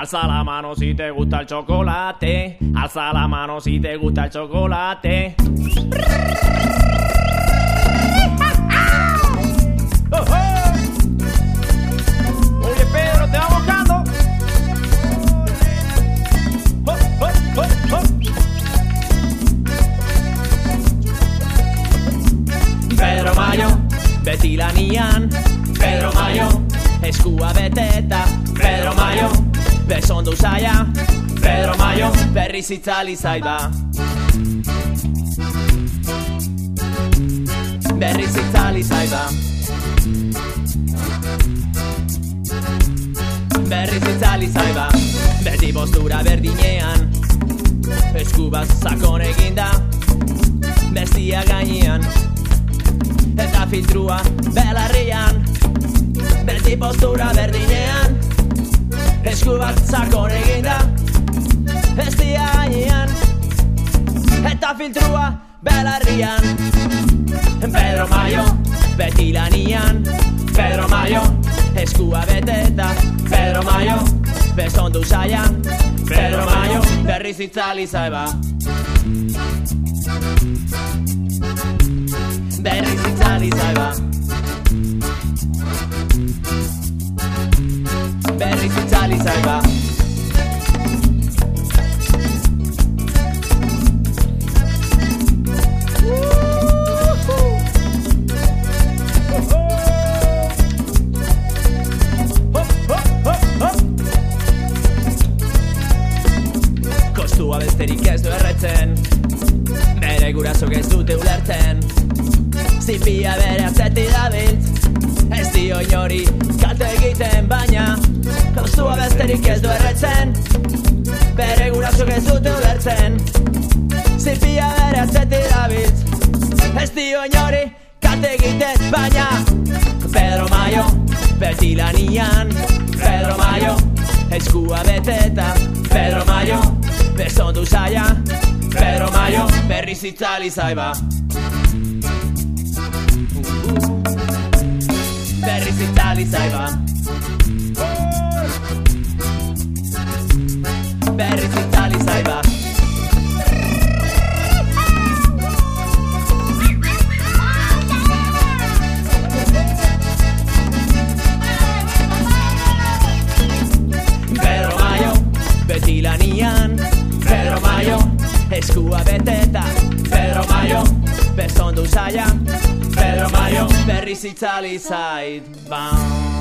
Alza la mano si te gusta el chocolate. Alza la mano si te gusta el chocolate. Oye Pedro, te va buscando. Pedro Mayo, Betty la Nian, Pedro Mayo, Eskua beteta, Pedro Mayo, besondo usaia, Pedro Mayo, berriz itzali zaiba. Berriz itzali zaiba. Berriz itzali zaiba, beti postura berdinean, eskubaz sakon eginda, bestia gainean, eta filtrua belarrian Beti postura Zakon eginda Bestia gainean Eta filtrua belarrian. Pedro Mayo, beti lanian. Pedro Mayo, eskua beteta Pedro Mayo, besondu saia Pedro Mayo, berriz itzali zaiba berriz itzali zaiba Berriz itzali zaiba Kostua besterik ez du erretzen. Bere gurasok ez dute ulertzen. Zipia bere atzetik dabilt Ez dio inori kalte egiten baina Kostua besterik ez du erretzen. Bere gurasok ez dute ulertzen. Zipia bere atzetik dabilt Ez dio inori kalte egiten baina Pedro Mayo, beti lanian. Pedro Mayo, eskua beteta Pedro Mayo, besondu saia Pedro Mayo, berriz itzali zaiba berriz itzali zaiba Berriz itzali zaiba Pedro Mayo, beti lanian eskua beteta. Pedro Mayo, besondu saia. Pedro Mayo, berriz itzali zait. Bam.